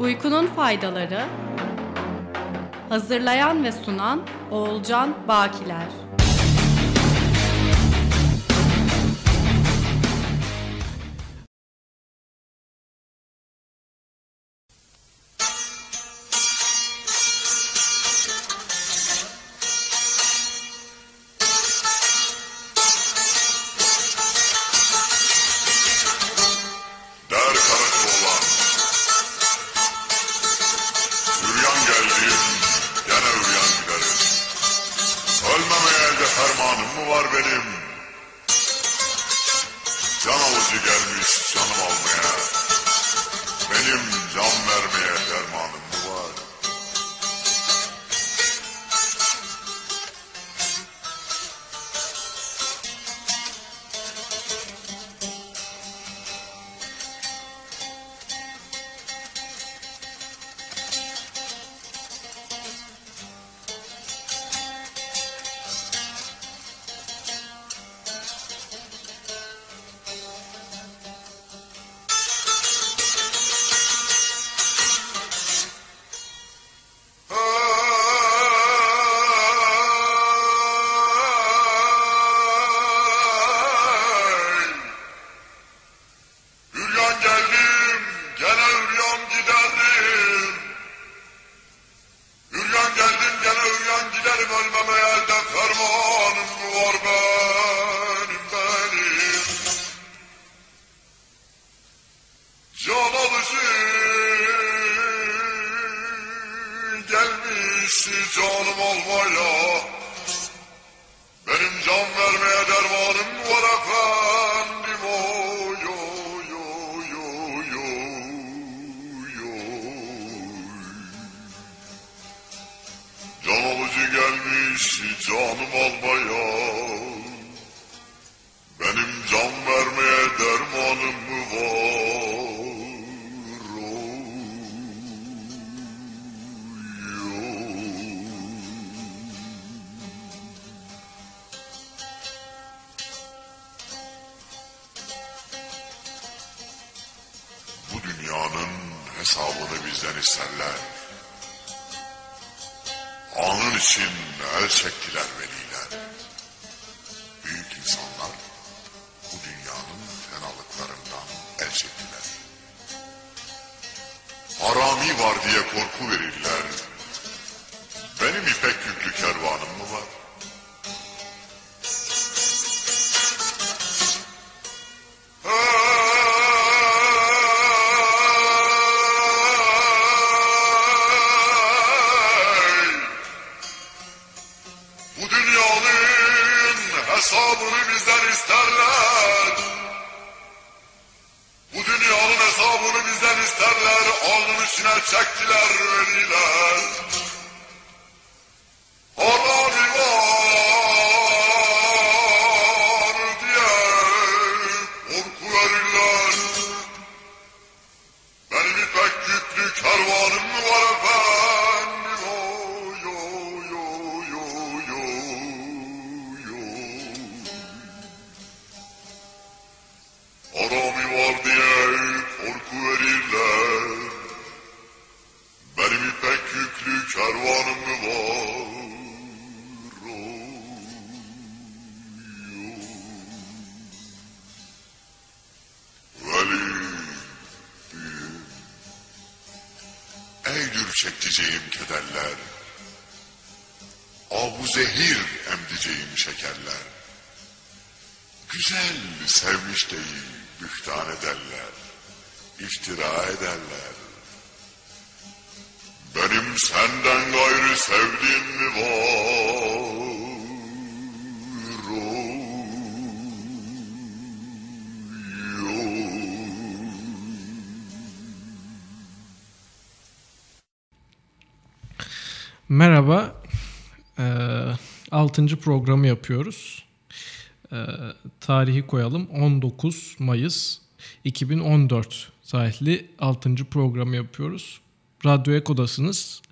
Uykunun faydaları. Hazırlayan ve sunan Oğulcan Bakiler. Ateşine çektiler ölüler Merhaba. Ee, 6. programı yapıyoruz. Ee, tarihi koyalım. 19 Mayıs 2014 tarihli 6. programı yapıyoruz. Radyo Eko'dasınız.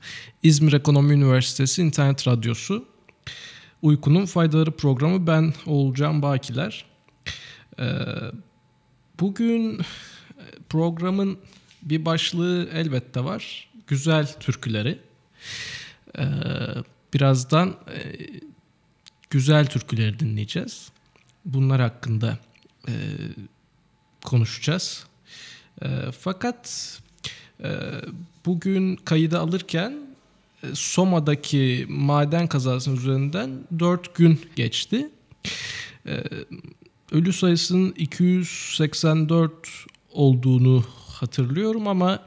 İzmir Ekonomi Üniversitesi İnternet Radyosu. Uykunun Faydaları programı ben Oğulcan Bakiler. Ee, bugün programın bir başlığı elbette var. Güzel türküleri. Ee, birazdan e, güzel türküleri dinleyeceğiz. Bunlar hakkında e, konuşacağız. E, fakat e, bugün kaydı alırken Soma'daki maden kazasının üzerinden 4 gün geçti. E, ölü sayısının 284 olduğunu hatırlıyorum ama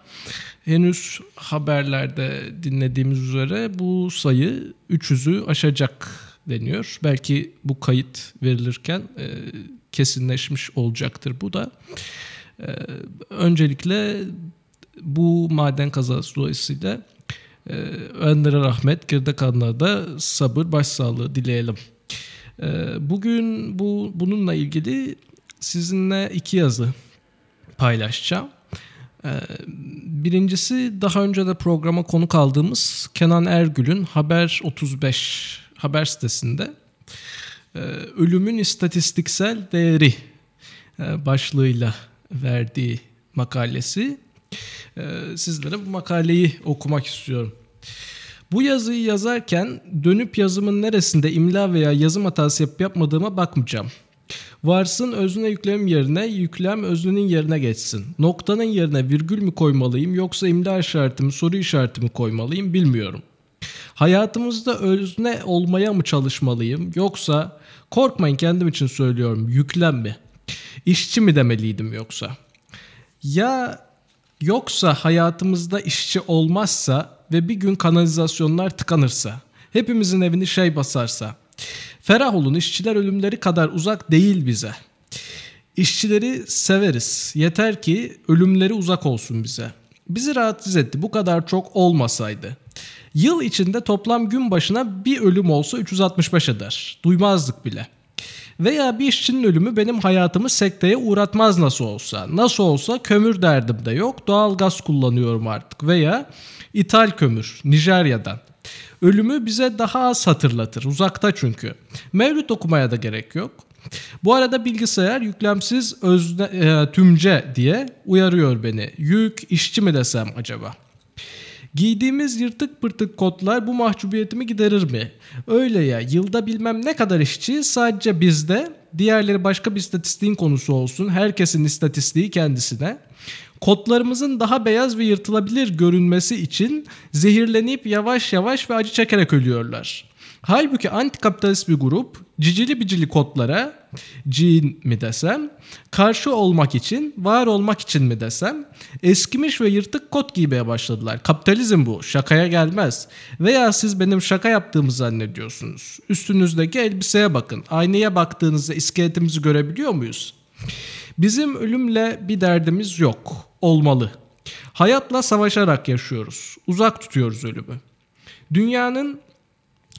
henüz haberlerde dinlediğimiz üzere bu sayı 300'ü aşacak deniyor. Belki bu kayıt verilirken e, kesinleşmiş olacaktır bu da. E, öncelikle bu maden kazası dolayısıyla e, ölenlere rahmet, geride kalanlara da sabır, başsağlığı dileyelim. E, bugün bu bununla ilgili sizinle iki yazı paylaşacağım. E, birincisi daha önce de programa konuk aldığımız Kenan Ergül'ün Haber 35 haber sitesinde e, ölümün istatistiksel değeri e, başlığıyla verdiği makalesi. E, sizlere bu makaleyi okumak istiyorum. Bu yazıyı yazarken dönüp yazımın neresinde imla veya yazım hatası yapıp yapmadığıma bakmayacağım. Varsın özne yüklem yerine yüklem öznenin yerine geçsin. Noktanın yerine virgül mü koymalıyım yoksa imla işaretimi soru işaretimi koymalıyım bilmiyorum. Hayatımızda özne olmaya mı çalışmalıyım yoksa korkmayın kendim için söylüyorum yüklem mi? İşçi mi demeliydim yoksa? Ya yoksa hayatımızda işçi olmazsa ve bir gün kanalizasyonlar tıkanırsa, hepimizin evini şey basarsa, ferah olun işçiler ölümleri kadar uzak değil bize. İşçileri severiz. Yeter ki ölümleri uzak olsun bize. Bizi rahatsız etti. Bu kadar çok olmasaydı. Yıl içinde toplam gün başına bir ölüm olsa 365 eder. Duymazdık bile. Veya bir işçinin ölümü benim hayatımı sekteye uğratmaz nasıl olsa. Nasıl olsa kömür derdim de yok. Doğal gaz kullanıyorum artık. Veya ithal kömür Nijerya'dan. Ölümü bize daha az hatırlatır. Uzakta çünkü. Mevlüt okumaya da gerek yok. Bu arada bilgisayar yüklemsiz özne, e, tümce diye uyarıyor beni. Yük işçi mi desem acaba? Giydiğimiz yırtık pırtık kotlar bu mahcubiyetimi giderir mi? Öyle ya yılda bilmem ne kadar işçi sadece bizde diğerleri başka bir istatistiğin konusu olsun herkesin istatistiği kendisine. Kotlarımızın daha beyaz ve yırtılabilir görünmesi için zehirlenip yavaş yavaş ve acı çekerek ölüyorlar. Halbuki antikapitalist bir grup cicili bicili kodlara cin mi desem, karşı olmak için, var olmak için mi desem, eskimiş ve yırtık kot giymeye başladılar. Kapitalizm bu, şakaya gelmez. Veya siz benim şaka yaptığımı zannediyorsunuz. Üstünüzdeki elbiseye bakın. Aynaya baktığınızda iskeletimizi görebiliyor muyuz? Bizim ölümle bir derdimiz yok. Olmalı. Hayatla savaşarak yaşıyoruz. Uzak tutuyoruz ölümü. Dünyanın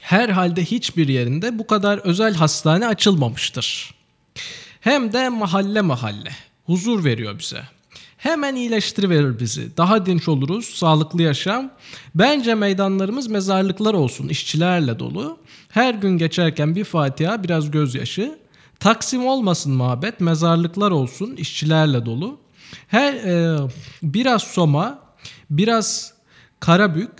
herhalde hiçbir yerinde bu kadar özel hastane açılmamıştır. Hem de mahalle mahalle. Huzur veriyor bize. Hemen iyileştiriverir bizi. Daha dinç oluruz, sağlıklı yaşam. Bence meydanlarımız mezarlıklar olsun, işçilerle dolu. Her gün geçerken bir Fatiha, biraz gözyaşı. Taksim olmasın mabet, mezarlıklar olsun, işçilerle dolu. Her e, biraz Soma, biraz Karabük,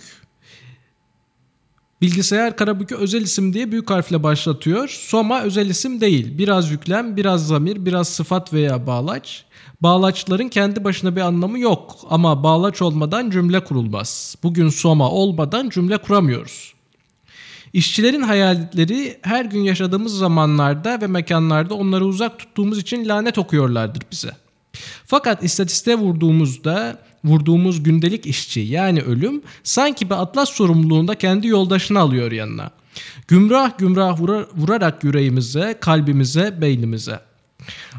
Bilgisayar Karabük'ü özel isim diye büyük harfle başlatıyor. Soma özel isim değil. Biraz yüklem, biraz zamir, biraz sıfat veya bağlaç. Bağlaçların kendi başına bir anlamı yok ama bağlaç olmadan cümle kurulmaz. Bugün Soma olmadan cümle kuramıyoruz. İşçilerin hayalleri her gün yaşadığımız zamanlarda ve mekanlarda onları uzak tuttuğumuz için lanet okuyorlardır bize. Fakat istatistiğe vurduğumuzda vurduğumuz gündelik işçi yani ölüm sanki bir atlas sorumluluğunda kendi yoldaşını alıyor yanına. Gümrah gümrah vurar, vurarak yüreğimize, kalbimize, beynimize.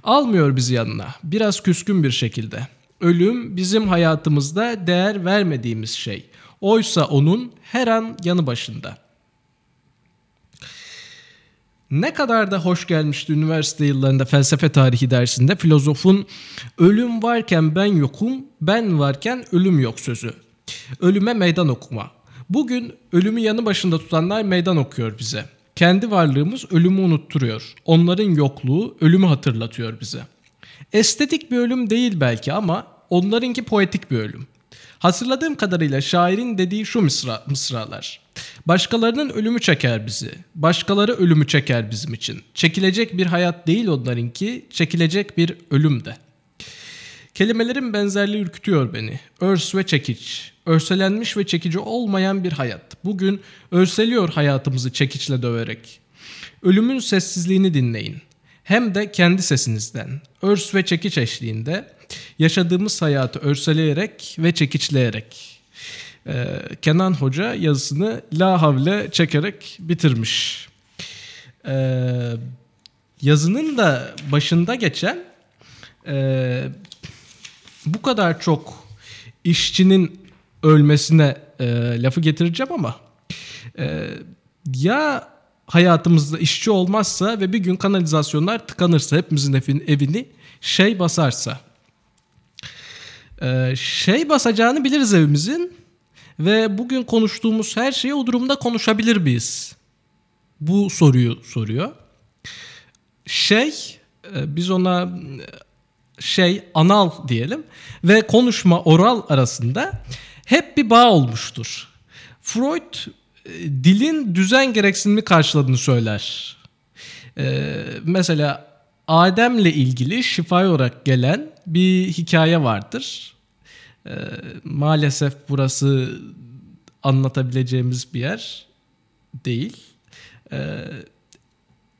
Almıyor bizi yanına. Biraz küskün bir şekilde. Ölüm bizim hayatımızda değer vermediğimiz şey. Oysa onun her an yanı başında. Ne kadar da hoş gelmişti üniversite yıllarında felsefe tarihi dersinde filozofun ölüm varken ben yokum, ben varken ölüm yok sözü. Ölüme meydan okuma. Bugün ölümü yanı başında tutanlar meydan okuyor bize. Kendi varlığımız ölümü unutturuyor. Onların yokluğu ölümü hatırlatıyor bize. Estetik bir ölüm değil belki ama onlarınki poetik bir ölüm. Hatırladığım kadarıyla şairin dediği şu mısra, mısralar. Başkalarının ölümü çeker bizi. Başkaları ölümü çeker bizim için. Çekilecek bir hayat değil onlarınki, çekilecek bir ölüm de. Kelimelerin benzerliği ürkütüyor beni. Örs ve çekiç. Örselenmiş ve çekici olmayan bir hayat. Bugün örseliyor hayatımızı çekiçle döverek. Ölümün sessizliğini dinleyin. Hem de kendi sesinizden. Örs ve çekiç eşliğinde yaşadığımız hayatı örseleyerek ve çekiçleyerek. Ee, Kenan Hoca yazısını la havle çekerek bitirmiş. Ee, yazının da başında geçen e, bu kadar çok işçinin ölmesine e, lafı getireceğim ama e, ya hayatımızda işçi olmazsa ve bir gün kanalizasyonlar tıkanırsa hepimizin evin, evini şey basarsa e, şey basacağını biliriz evimizin ve bugün konuştuğumuz her şeyi o durumda konuşabilir miyiz? Bu soruyu soruyor. Şey e, biz ona şey anal diyelim ve konuşma oral arasında hep bir bağ olmuştur. Freud e, dilin düzen gereksinimi karşıladığını söyler. Ee, mesela Adem'le ilgili şifa olarak gelen bir hikaye vardır. Ee, maalesef burası anlatabileceğimiz bir yer değil. Ee,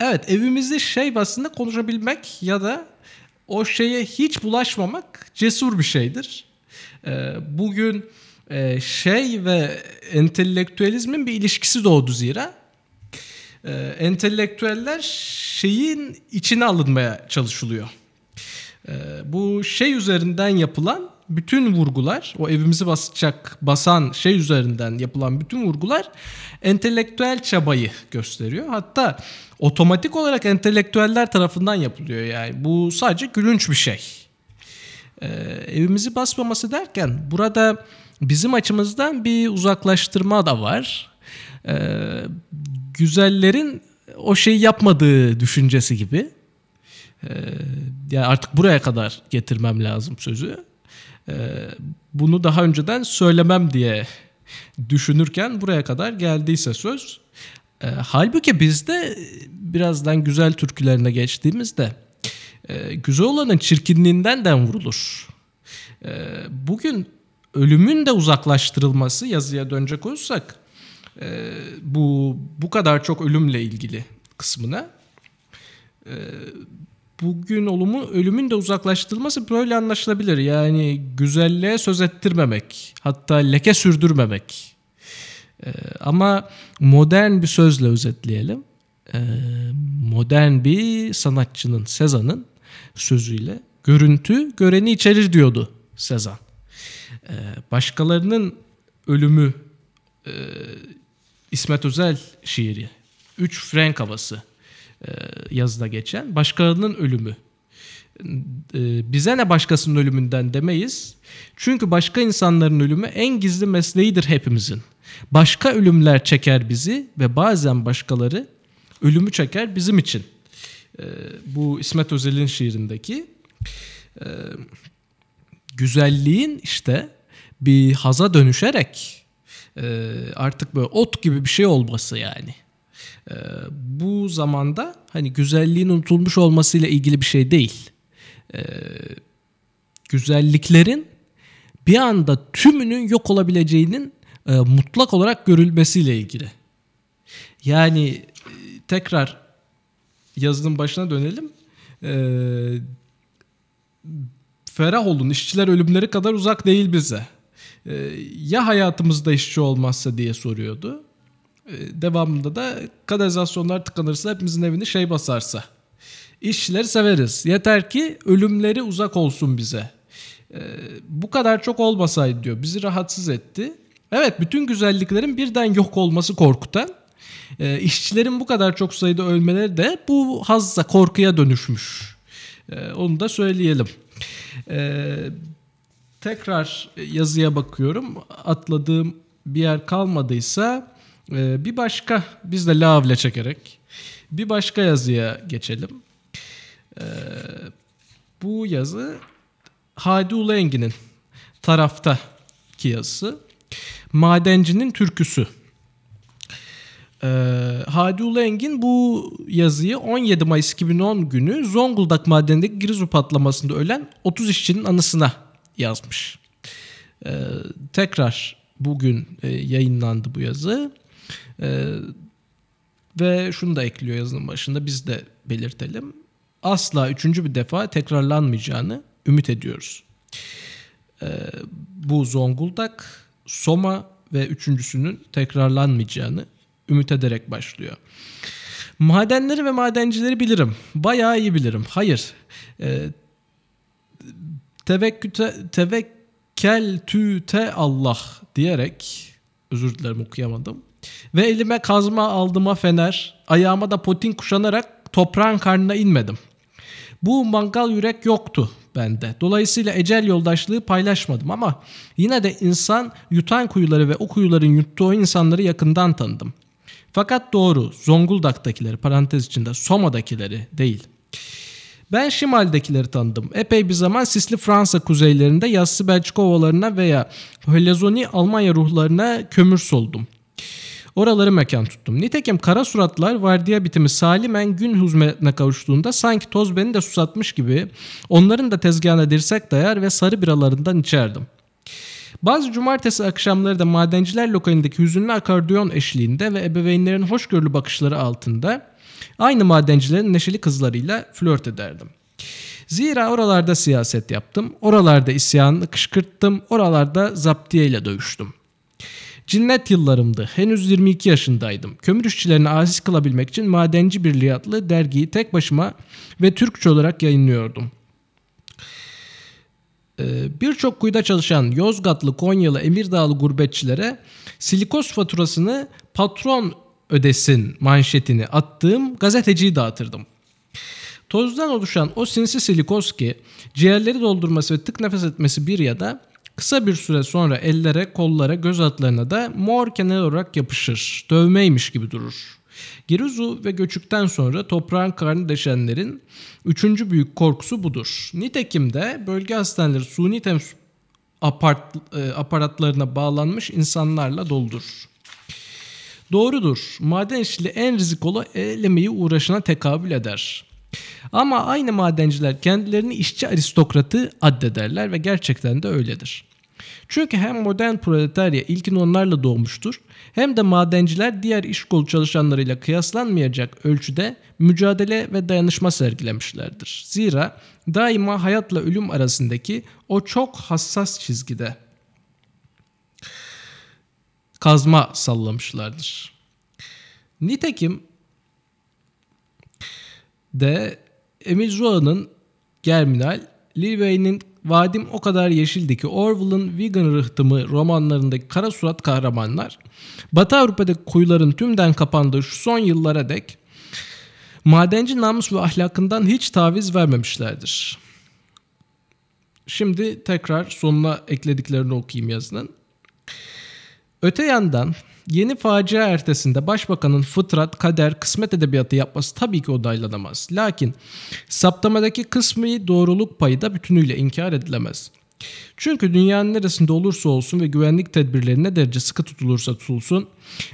evet evimizde şey basında konuşabilmek ya da o şeye hiç bulaşmamak cesur bir şeydir. Ee, bugün e, şey ve entelektüelizmin bir ilişkisi doğdu zira. Ee, entelektüeller şeyin içine alınmaya çalışılıyor. Bu şey üzerinden yapılan bütün vurgular, o evimizi basacak, basan şey üzerinden yapılan bütün vurgular entelektüel çabayı gösteriyor. Hatta otomatik olarak entelektüeller tarafından yapılıyor yani. Bu sadece gülünç bir şey. Ee, evimizi basmaması derken burada bizim açımızdan bir uzaklaştırma da var. Ee, güzellerin o şeyi yapmadığı düşüncesi gibi. Ee, yani artık buraya kadar getirmem lazım sözü. Ee, bunu daha önceden söylemem diye düşünürken buraya kadar geldiyse söz. E, halbuki bizde birazdan güzel türkülerine geçtiğimizde e, güzel olanın çirkinliğinden vurulur. E, bugün ölümün de uzaklaştırılması yazıya dönecek olursak bu bu kadar çok ölümle ilgili kısmına bugün olumu ölümün de uzaklaştırılması böyle anlaşılabilir. Yani güzelliğe söz ettirmemek, hatta leke sürdürmemek. Ee, ama modern bir sözle özetleyelim. Ee, modern bir sanatçının, Sezan'ın sözüyle görüntü göreni içerir diyordu Sezan. Ee, başkalarının ölümü e, İsmet Özel şiiri. Üç Frank havası yazıda geçen. Başkalarının ölümü. E, bize ne başkasının ölümünden demeyiz. Çünkü başka insanların ölümü en gizli mesleğidir hepimizin. Başka ölümler çeker bizi ve bazen başkaları ölümü çeker bizim için. E, bu İsmet Özel'in şiirindeki e, güzelliğin işte bir haza dönüşerek e, artık böyle ot gibi bir şey olması yani. E, bu zamanda hani güzelliğin unutulmuş olmasıyla ilgili bir şey değil. E, güzelliklerin bir anda tümünün yok olabileceğinin e, mutlak olarak görülmesiyle ilgili. Yani e, tekrar yazının başına dönelim. E, ferah olun işçiler ölümleri kadar uzak değil bize. E, ya hayatımızda işçi olmazsa diye soruyordu. E, devamında da kanalizasyonlar tıkanırsa hepimizin evini şey basarsa. İşçileri severiz. Yeter ki ölümleri uzak olsun bize. E, bu kadar çok olmasaydı diyor. Bizi rahatsız etti. Evet bütün güzelliklerin birden yok olması korkutan. E, işçilerin bu kadar çok sayıda ölmeleri de bu hazza korkuya dönüşmüş. E, onu da söyleyelim. E, tekrar yazıya bakıyorum. Atladığım bir yer kalmadıysa e, bir başka biz de lavle çekerek bir başka yazıya geçelim. E, bu yazı Hadi Ulu Engin'in taraftaki yazısı. Madencinin Türküsü. Ee, Hadi Ulu Engin bu yazıyı 17 Mayıs 2010 günü Zonguldak madenindeki Girizu patlamasında ölen 30 işçinin anısına yazmış. Ee, tekrar bugün e, yayınlandı bu yazı. Ee, ve şunu da ekliyor yazının başında biz de belirtelim. Asla üçüncü bir defa tekrarlanmayacağını ümit ediyoruz. Ee, bu Zonguldak, Soma ve üçüncüsünün tekrarlanmayacağını ümit ederek başlıyor. Madenleri ve madencileri bilirim. Bayağı iyi bilirim. Hayır. E, tevekküte, tevekkel tüte Allah diyerek özür dilerim okuyamadım. Ve elime kazma aldıma fener, ayağıma da potin kuşanarak toprağın karnına inmedim. Bu mangal yürek yoktu bende. Dolayısıyla ecel yoldaşlığı paylaşmadım ama yine de insan yutan kuyuları ve o kuyuların yuttuğu insanları yakından tanıdım. Fakat doğru Zonguldak'takileri parantez içinde Soma'dakileri değil. Ben Şimal'dekileri tanıdım. Epey bir zaman sisli Fransa kuzeylerinde yassı Belçika ovalarına veya Helezoni Almanya ruhlarına kömür soldum. Oraları mekan tuttum. Nitekim kara suratlar vardiya bitimi salimen gün huzmetine kavuştuğunda sanki toz beni de susatmış gibi onların da tezgahına dirsek dayar ve sarı biralarından içerdim. Bazı cumartesi akşamları da madenciler lokalindeki hüzünlü akordeon eşliğinde ve ebeveynlerin hoşgörülü bakışları altında aynı madencilerin neşeli kızlarıyla flört ederdim. Zira oralarda siyaset yaptım, oralarda isyanını kışkırttım, oralarda zaptiyeyle dövüştüm. Cinnet yıllarımdı. Henüz 22 yaşındaydım. Kömür işçilerini aziz kılabilmek için Madenci Birliği adlı dergiyi tek başıma ve Türkçe olarak yayınlıyordum. Ee, birçok kuyuda çalışan Yozgatlı, Konyalı, Emirdağlı gurbetçilere silikoz faturasını patron ödesin manşetini attığım gazeteciyi dağıtırdım. Tozdan oluşan o sinsi silikoz ki ciğerleri doldurması ve tık nefes etmesi bir ya da kısa bir süre sonra ellere, kollara, göz altlarına da mor kenar olarak yapışır. Dövmeymiş gibi durur. Girizu ve göçükten sonra toprağın karnı deşenlerin üçüncü büyük korkusu budur. Nitekim de bölge hastaneleri suni tems apart, e, aparatlarına bağlanmış insanlarla doldur. Doğrudur. Maden işçiliği en rizikolu el emeği uğraşına tekabül eder. Ama aynı madenciler kendilerini işçi aristokratı addederler ve gerçekten de öyledir. Çünkü hem modern proletarya ilkin onlarla doğmuştur hem de madenciler diğer iş kolu çalışanlarıyla kıyaslanmayacak ölçüde mücadele ve dayanışma sergilemişlerdir. Zira daima hayatla ölüm arasındaki o çok hassas çizgide kazma sallamışlardır. Nitekim de Emil Zola'nın Germinal, Lil Wayne'in Vadim o kadar yeşildi ki Orwell'ın Vegan Rıhtımı romanlarındaki kara surat kahramanlar Batı Avrupa'daki kuyuların tümden kapandığı şu son yıllara dek madenci namus ve ahlakından hiç taviz vermemişlerdir. Şimdi tekrar sonuna eklediklerini okuyayım yazının. Öte yandan yeni facia ertesinde başbakanın fıtrat, kader, kısmet edebiyatı yapması tabii ki odaylanamaz. Lakin saptamadaki kısmi doğruluk payı da bütünüyle inkar edilemez. Çünkü dünyanın neresinde olursa olsun ve güvenlik tedbirleri ne derece sıkı tutulursa tutulsun,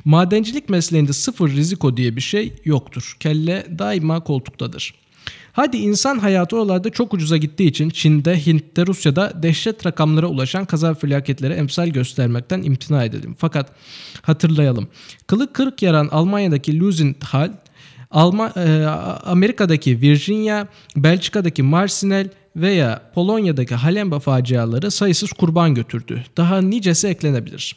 madencilik mesleğinde sıfır riziko diye bir şey yoktur. Kelle daima koltuktadır. Hadi insan hayatı oralarda çok ucuza gittiği için Çin'de, Hint'te, Rusya'da dehşet rakamlara ulaşan kaza felaketlere emsal göstermekten imtina edelim. Fakat hatırlayalım. Kılı kırk yaran Almanya'daki Lusenthal, Alman, e, Amerika'daki Virginia, Belçika'daki Marsinel veya Polonya'daki Halemba faciaları sayısız kurban götürdü. Daha nicesi eklenebilir.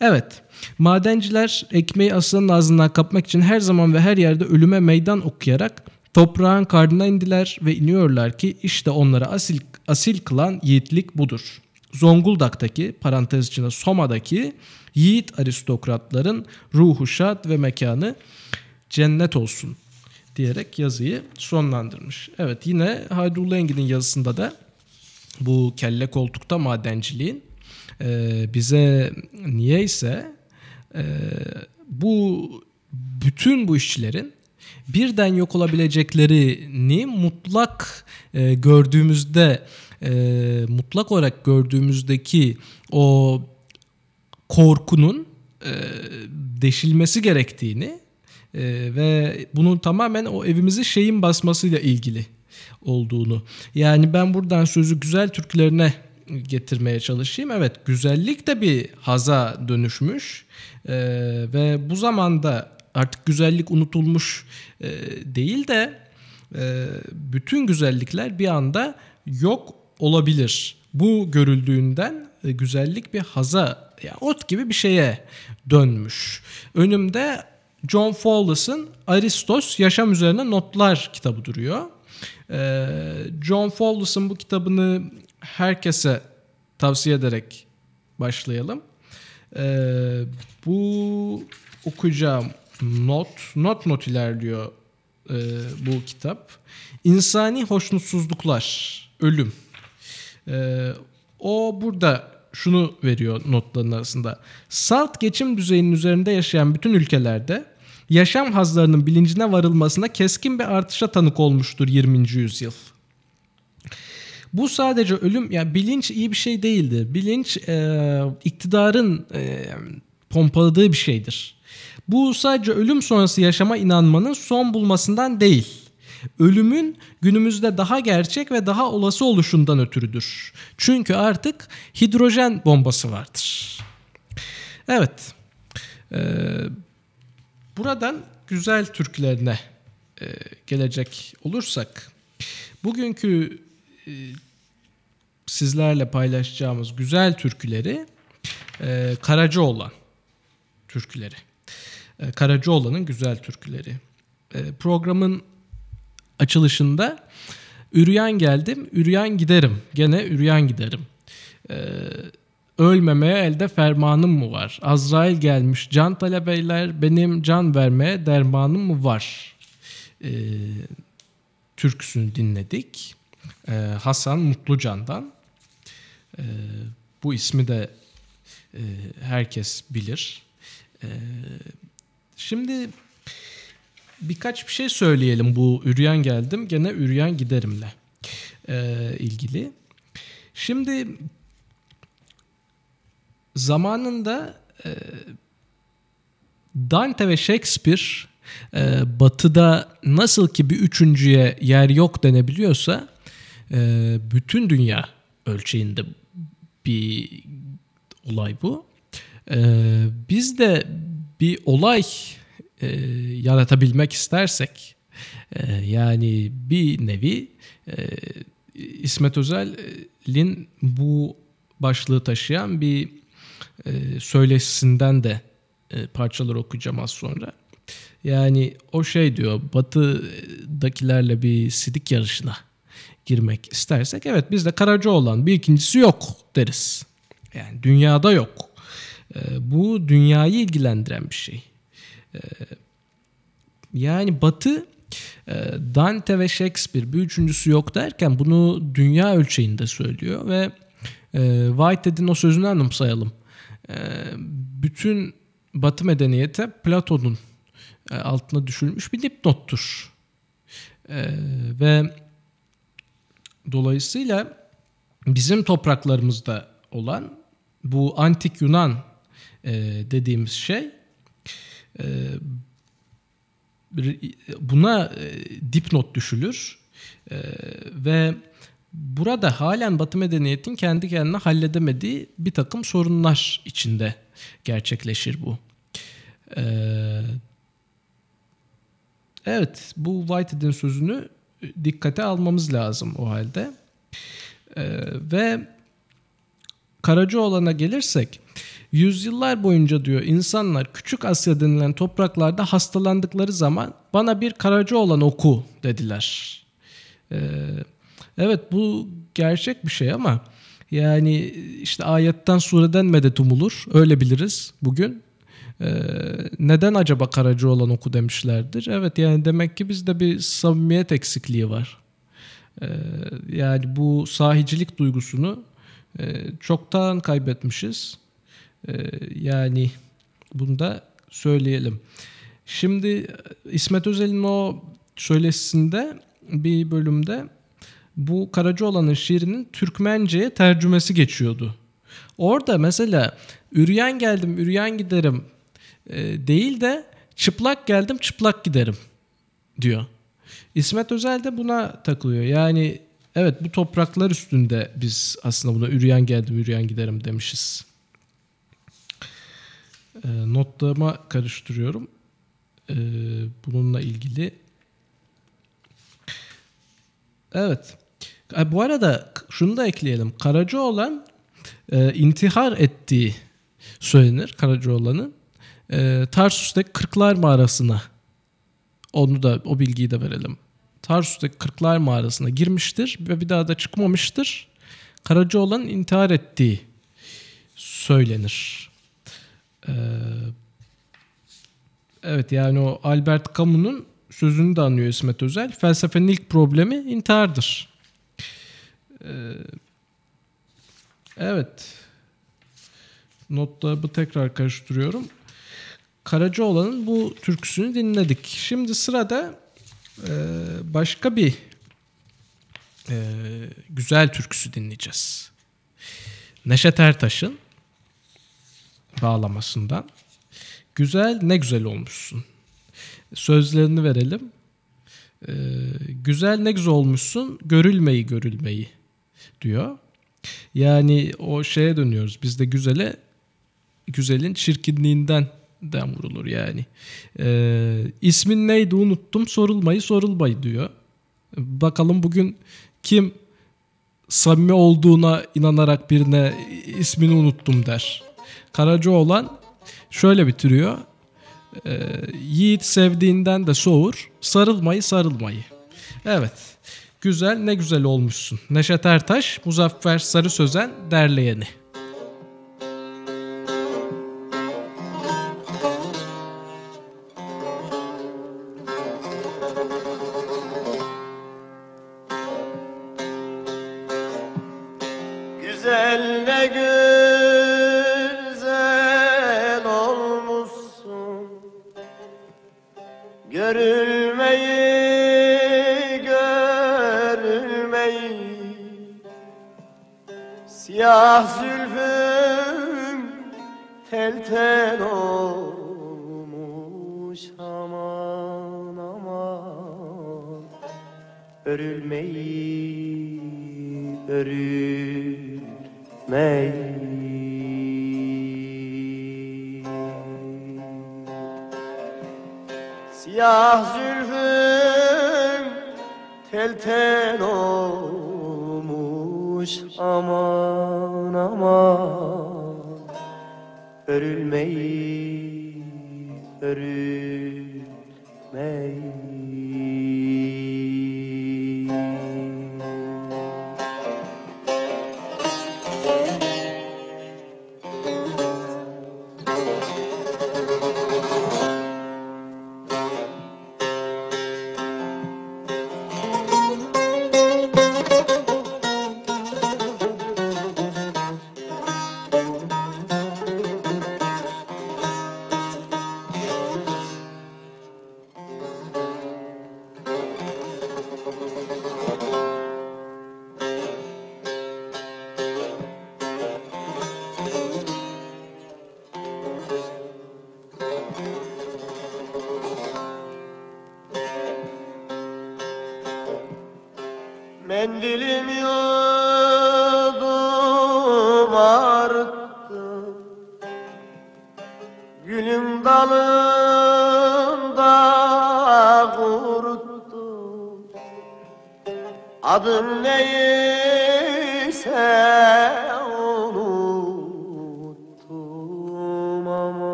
Evet, madenciler ekmeği aslanın ağzından kapmak için her zaman ve her yerde ölüme meydan okuyarak toprağın karnına indiler ve iniyorlar ki işte onları asil, asil kılan yiğitlik budur. Zonguldak'taki parantez içinde Soma'daki yiğit aristokratların ruhu şad ve mekanı cennet olsun diyerek yazıyı sonlandırmış. Evet yine Haydullah Engin'in yazısında da bu kelle koltukta madenciliğin e, bize niyeyse e, bu bütün bu işçilerin birden yok olabileceklerini mutlak e, gördüğümüzde e, mutlak olarak gördüğümüzdeki o korkunun e, deşilmesi gerektiğini e, ve bunun tamamen o evimizi şeyin basmasıyla ilgili olduğunu. Yani ben buradan sözü güzel türkülerine getirmeye çalışayım. Evet güzellik de bir haza dönüşmüş e, ve bu zamanda artık güzellik unutulmuş e, değil de e, bütün güzellikler bir anda yok olabilir. Bu görüldüğünden e, güzellik bir haza yani ot gibi bir şeye dönmüş. Önümde John Fowles'ın Aristos Yaşam Üzerine Notlar kitabı duruyor. Ee, John Fowles'ın bu kitabını herkese tavsiye ederek başlayalım. Ee, bu okuyacağım not, not not ilerliyor e, bu kitap. İnsani hoşnutsuzluklar, ölüm. Ee, o burada şunu veriyor notların arasında. Salt geçim düzeyinin üzerinde yaşayan bütün ülkelerde yaşam hazlarının bilincine varılmasına keskin bir artışa tanık olmuştur 20. yüzyıl. Bu sadece ölüm, yani bilinç iyi bir şey değildir. Bilinç e, iktidarın e, pompaladığı bir şeydir. Bu sadece ölüm sonrası yaşama inanmanın son bulmasından değil. Ölümün günümüzde daha gerçek ve daha olası oluşundan ötürüdür. Çünkü artık hidrojen bombası vardır. Evet. Ee, buradan güzel türkülerine e, gelecek olursak bugünkü e, sizlerle paylaşacağımız güzel türküleri e, Karacaoğlan türküleri. E, Karacaoğlan'ın güzel türküleri. E, programın açılışında üryan geldim, üryan giderim. Gene üryan giderim. E, ölmemeye elde fermanım mı var? Azrail gelmiş can talebeyler benim can vermeye dermanım mı var? Türküsünü dinledik. Hasan Mutlucan'dan. E, bu ismi de herkes bilir. E, şimdi birkaç bir şey söyleyelim bu üryan geldim gene üryan giderimle e, ilgili. Şimdi zamanında e, Dante ve Shakespeare e, batıda nasıl ki bir üçüncüye yer yok denebiliyorsa e, bütün dünya ölçeğinde bir olay bu. E, biz de bir olay e, yaratabilmek istersek e, yani bir nevi e, İsmet Özel'in bu başlığı taşıyan bir e, söyleşisinden de e, parçalar okuyacağım az sonra. Yani o şey diyor batıdakilerle bir sidik yarışına girmek istersek evet bizde Karaca olan bir ikincisi yok deriz. Yani dünyada yok. E, bu dünyayı ilgilendiren bir şey. E, yani Batı e, Dante ve Shakespeare bir üçüncüsü yok derken bunu dünya ölçeğinde söylüyor ve e, Whitehead'in o sözünü anımsayalım. E, bütün Batı medeniyeti Platon'un e, altına düşülmüş bir dipnottur. Ve dolayısıyla bizim topraklarımızda olan bu antik Yunan e, dediğimiz şey e, buna e, dipnot düşülür e, ve burada halen Batı medeniyetin kendi kendine halledemediği bir takım sorunlar içinde gerçekleşir bu. E, evet bu Whitehead'in sözünü dikkate almamız lazım o halde. Ve Karacaoğlan'a gelirsek Yüzyıllar boyunca diyor insanlar Küçük Asya denilen topraklarda hastalandıkları zaman bana bir Karacaoğlan oku dediler. Ee, evet bu gerçek bir şey ama yani işte ayetten sureden medet umulur öyle biliriz bugün. Ee, neden acaba Karacaoğlan oku demişlerdir? Evet yani demek ki bizde bir samimiyet eksikliği var. Ee, yani bu sahicilik duygusunu e, çoktan kaybetmişiz. Ee, yani bunu da söyleyelim. Şimdi İsmet Özel'in o söyleşisinde bir bölümde bu Karacaoğlan'ın şiirinin Türkmence'ye tercümesi geçiyordu. Orada mesela üryan geldim, üryan giderim e, değil de çıplak geldim, çıplak giderim diyor. İsmet Özel de buna takılıyor. Yani evet bu topraklar üstünde biz aslında buna üryan geldim, üryan giderim demişiz. E, notlarıma karıştırıyorum. E, bununla ilgili. Evet. E, bu arada şunu da ekleyelim. Karacaoğlan e, intihar ettiği söylenir Karacaoğlan'ın. E, Tarsus'taki Kırklar Mağarası'na onu da o bilgiyi de verelim. Tarsus'taki Kırklar Mağarası'na girmiştir ve bir daha da çıkmamıştır. Karacaoğlan'ın intihar ettiği söylenir. Ee, evet yani o Albert Camus'un sözünü de anlıyor İsmet Özel. Felsefenin ilk problemi intihardır. Ee, evet. Notlarımı tekrar karıştırıyorum. Karacaoğlan'ın bu türküsünü dinledik. Şimdi sırada e, başka bir e, güzel türküsü dinleyeceğiz. Neşet Ertaş'ın bağlamasından. Güzel ne güzel olmuşsun. Sözlerini verelim. Ee, güzel ne güzel olmuşsun görülmeyi görülmeyi diyor. Yani o şeye dönüyoruz. Biz de güzele güzelin çirkinliğinden den vurulur yani. Ee, ismin neydi unuttum sorulmayı sorulmayı diyor. Bakalım bugün kim samimi olduğuna inanarak birine ismini unuttum der. Karacaoğlan şöyle bitiriyor. Ee, yiğit sevdiğinden de soğur, sarılmayı sarılmayı. Evet, güzel ne güzel olmuşsun. Neşet Ertaş, Muzaffer Sarı Sözen derleyeni. Güzel ne güzel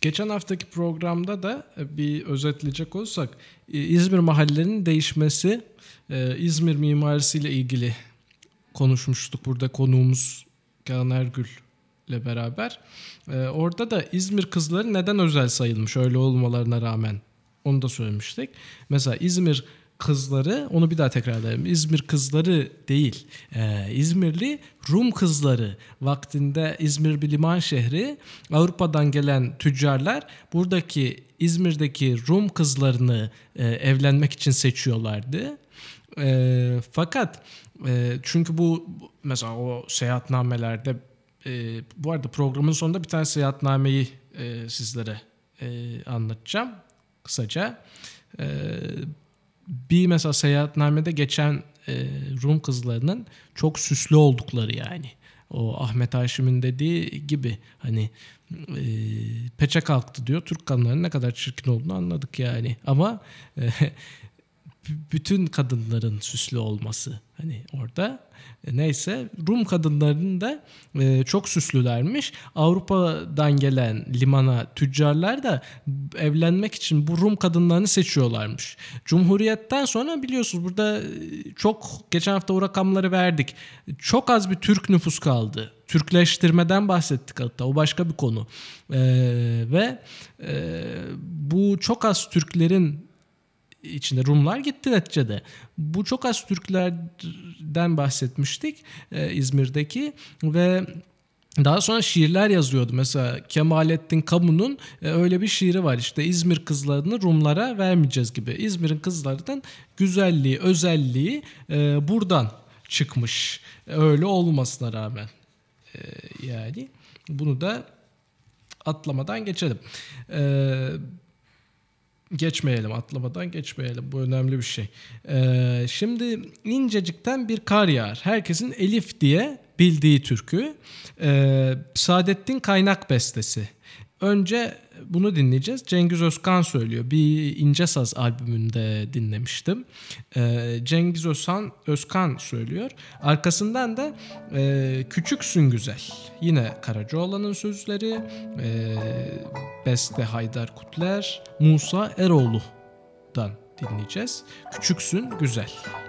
Geçen haftaki programda da e, bir özetleyecek olsak e, İzmir mahallelerinin değişmesi, e, İzmir mimarisiyle ilgili konuşmuştuk burada konuğumuz Kenan Ergül ile beraber. Orada da İzmir kızları neden özel sayılmış öyle olmalarına rağmen onu da söylemiştik. Mesela İzmir kızları onu bir daha tekrarlayayım. İzmir kızları değil. Ee, İzmirli Rum kızları. Vaktinde İzmir bir liman şehri. Avrupa'dan gelen tüccarlar buradaki İzmir'deki Rum kızlarını e, evlenmek için seçiyorlardı. E, fakat e, çünkü bu mesela o seyahatnamelerde e, bu arada programın sonunda bir tane seyahatnameyi e, sizlere e, anlatacağım kısaca. E, bir mesela seyahatnamede geçen e, Rum kızlarının çok süslü oldukları yani. O Ahmet Haşim'in dediği gibi hani e, peçe kalktı diyor. Türk kadınlarının ne kadar çirkin olduğunu anladık yani. Ama e, bütün kadınların süslü olması hani orada neyse Rum kadınlarının da e, çok süslülermiş. Avrupa'dan gelen limana tüccarlar da evlenmek için bu Rum kadınlarını seçiyorlarmış. Cumhuriyetten sonra biliyorsunuz burada e, çok geçen hafta o rakamları verdik. Çok az bir Türk nüfus kaldı. Türkleştirmeden bahsettik hatta o başka bir konu. E, ve e, bu çok az Türklerin içinde Rumlar gitti neticede. Bu çok az Türklerden bahsetmiştik e, İzmir'deki ve daha sonra şiirler yazıyordu. Mesela Kemalettin Kamu'nun e, öyle bir şiiri var işte İzmir kızlarını Rumlara vermeyeceğiz gibi. İzmir'in kızlarının güzelliği, özelliği e, buradan çıkmış. Öyle olmasına rağmen. E, yani bunu da atlamadan geçelim. Eee geçmeyelim atlamadan geçmeyelim bu önemli bir şey. Ee, şimdi incecikten bir kar yağar. Herkesin Elif diye bildiği türkü. Ee, Saadettin Kaynak bestesi. Önce bunu dinleyeceğiz. Cengiz Özkan söylüyor. Bir İnce Saz albümünde dinlemiştim. Ee, Cengiz Özkan, Özkan söylüyor. Arkasından da e, Küçüksün Güzel. Yine Karacaoğlan'ın sözleri. E, Beste Haydar Kutler. Musa Eroğlu'dan dinleyeceğiz. Küçüksün Güzel. İncecikten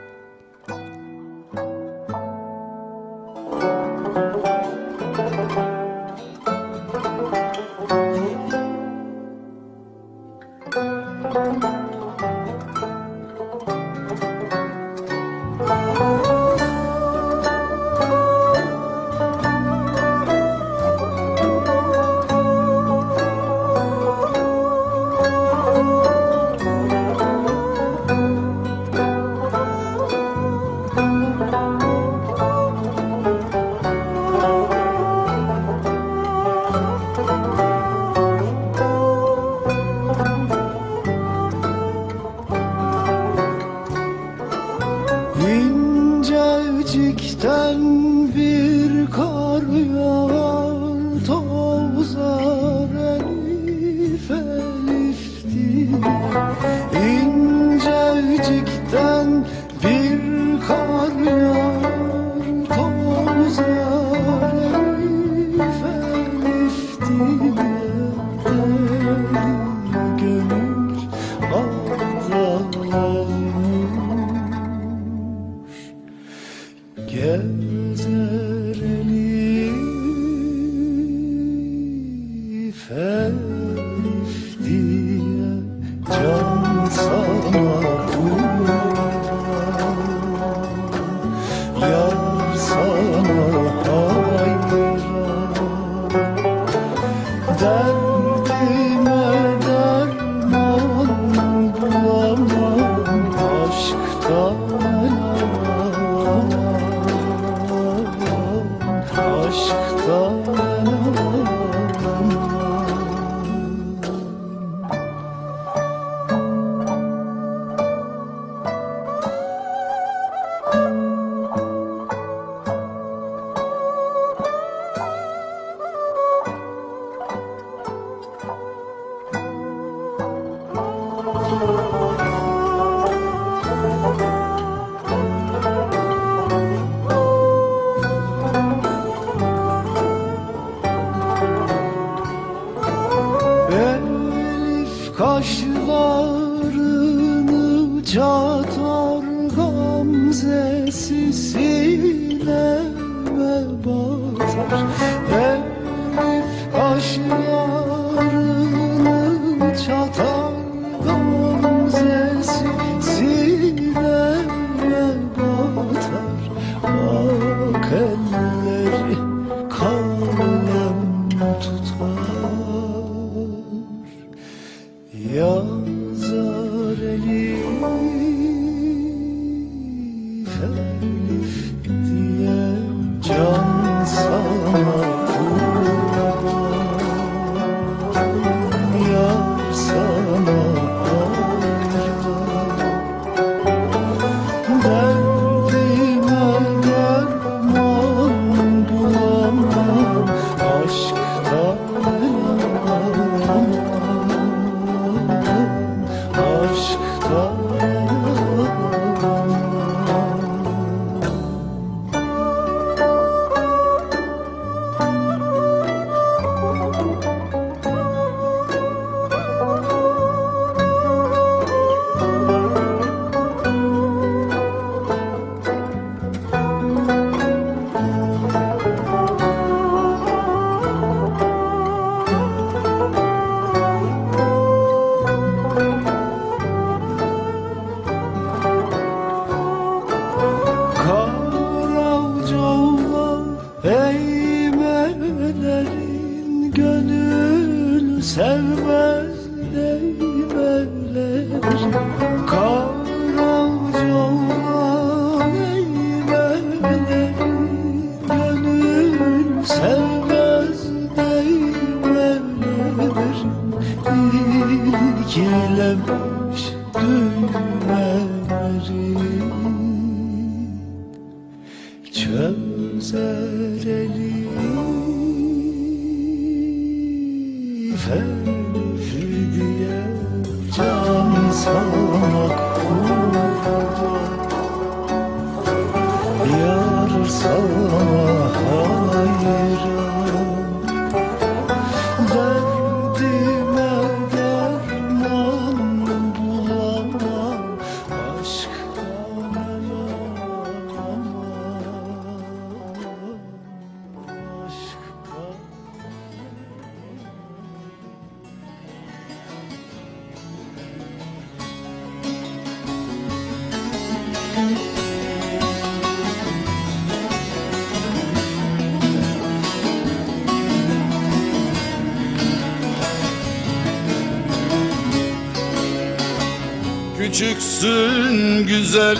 güzel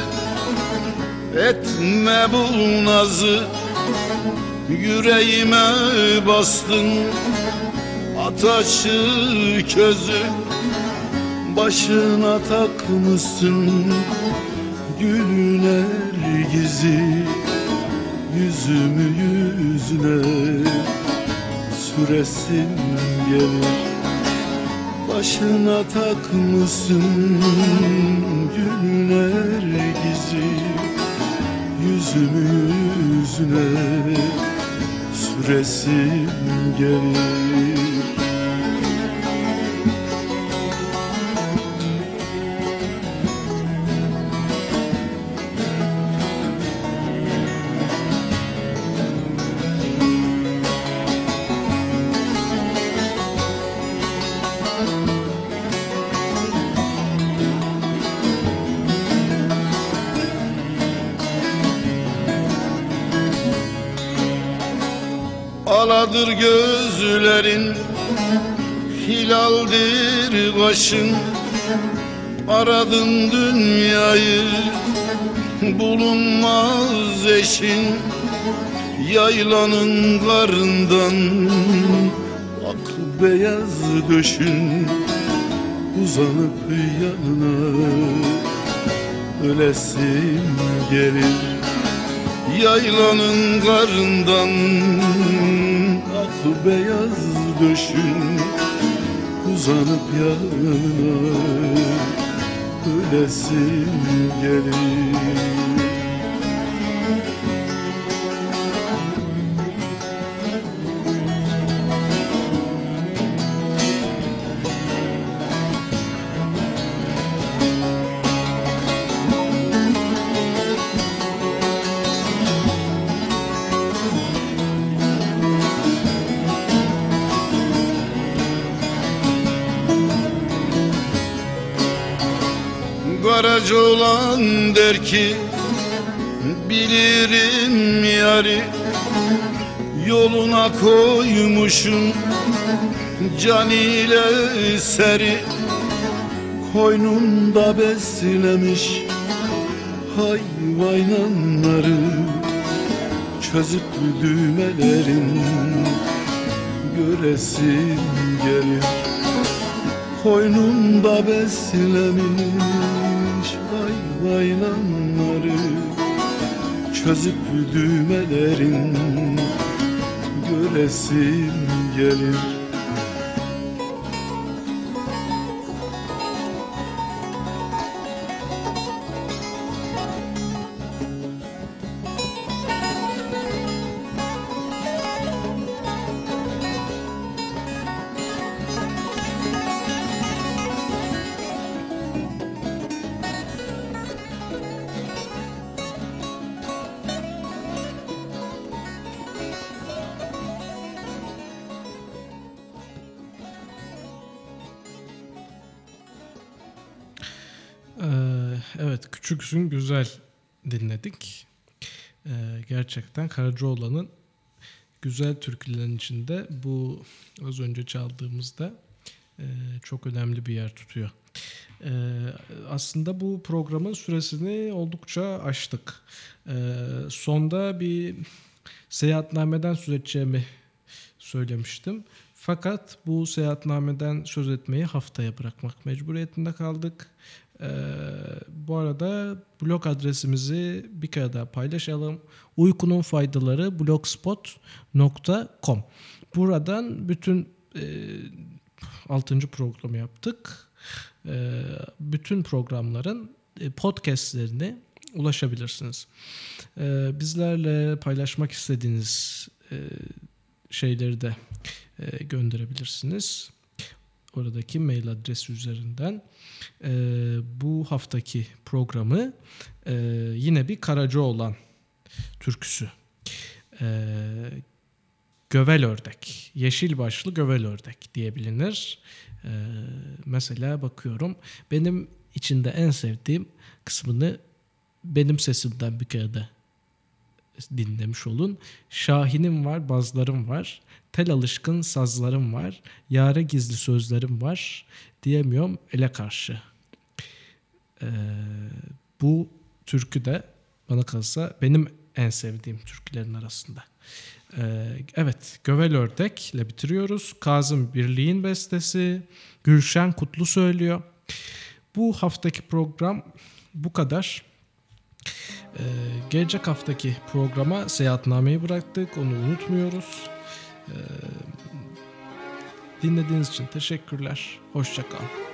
etme bu nazı. Yüreğime bastın ataşı közü. Başına takmışsın gülün gizi Yüzümü yüzüne süresim gelir Başına takmışsın günler gizi Yüzümü yüzüne süresim gelir Aladır gözlerin Hilaldir kaşın Aradın dünyayı Bulunmaz eşin. Yaylanın karından Ak beyaz döşün. Uzanıp yanına Ölesim gelir. Yaylanın karından Ak beyaz döşün Uzanıp yanına Ölesim gelir ki Bilirim yari Yoluna koymuşum Can ile seri. Koynunda beslemiş Hayvanları Çözüp düğmelerin Göresim gelir. Koynunda beslemiş hayvanları Çözüp düğmelerin göresim gelir Küçüksün Güzel dinledik. Ee, gerçekten Karacaoğlan'ın güzel türkülerin içinde bu az önce çaldığımızda e, çok önemli bir yer tutuyor. Ee, aslında bu programın süresini oldukça aştık. Ee, sonda bir seyahatnameden söz edeceğimi söylemiştim. Fakat bu seyahatnameden söz etmeyi haftaya bırakmak mecburiyetinde kaldık. Ee, bu arada blog adresimizi bir kere daha paylaşalım. Uykunun faydaları blogspot.com Buradan bütün e, 6. programı yaptık. E, bütün programların e, podcastlerini ulaşabilirsiniz. E, bizlerle paylaşmak istediğiniz e, şeyleri de gönderebilirsiniz. Oradaki mail adresi üzerinden. E, bu haftaki programı e, yine bir Karacaoğlan türküsü. E, gövel ördek, yeşil başlı gövel ördek diye bilinir. E, mesela bakıyorum benim içinde en sevdiğim kısmını benim sesimden bir kere de dinlemiş olun. Şahinim var, bazlarım var. Tel alışkın sazlarım var. Yare gizli sözlerim var. Diyemiyorum ele karşı. Ee, bu türkü de bana kalsa benim en sevdiğim türkülerin arasında. Ee, evet, Gövel Ördek'le bitiriyoruz. Kazım Birliğin bestesi. Gülşen Kutlu söylüyor. Bu haftaki program bu kadar. Ee, gelecek haftaki programa seyahatnameyi bıraktık. Onu unutmuyoruz. Dinlediğiniz için teşekkürler. Hoşçakalın.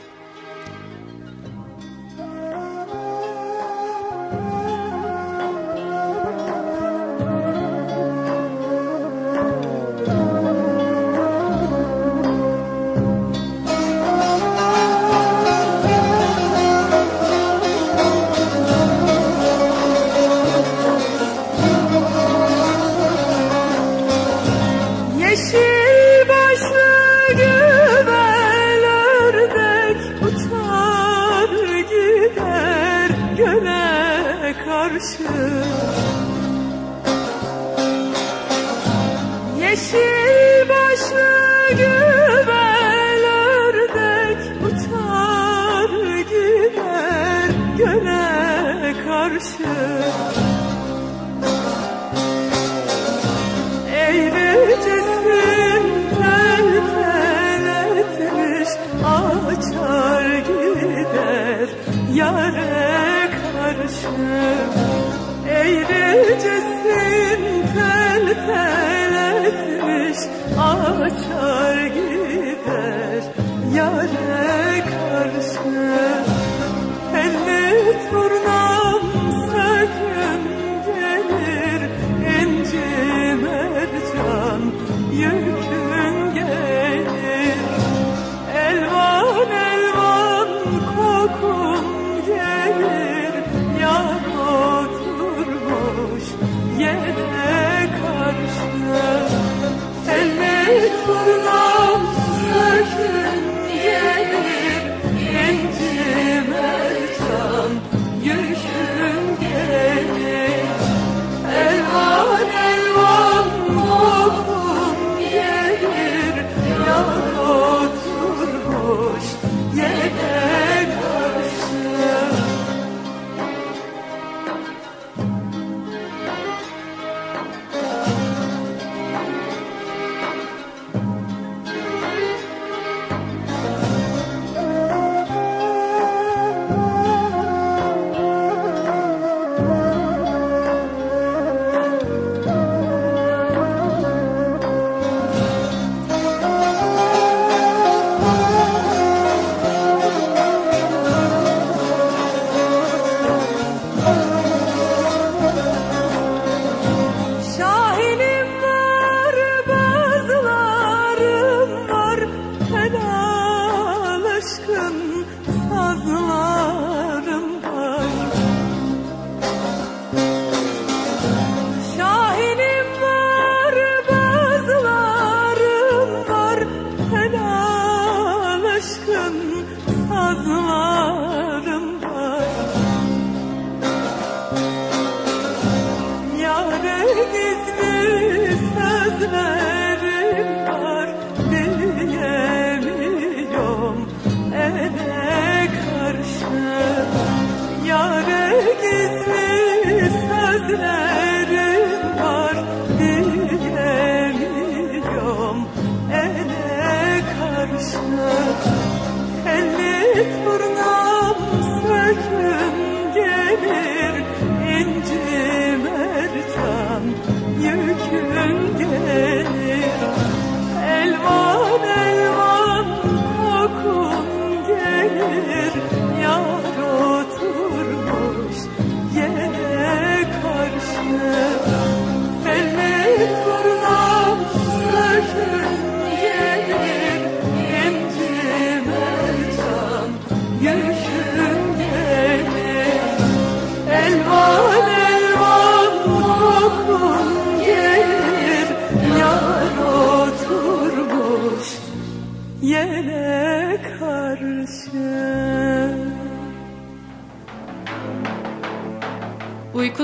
Sözlerim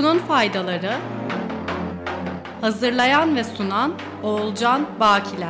Uykunun faydaları. Hazırlayan ve sunan Oğulcan Bakiler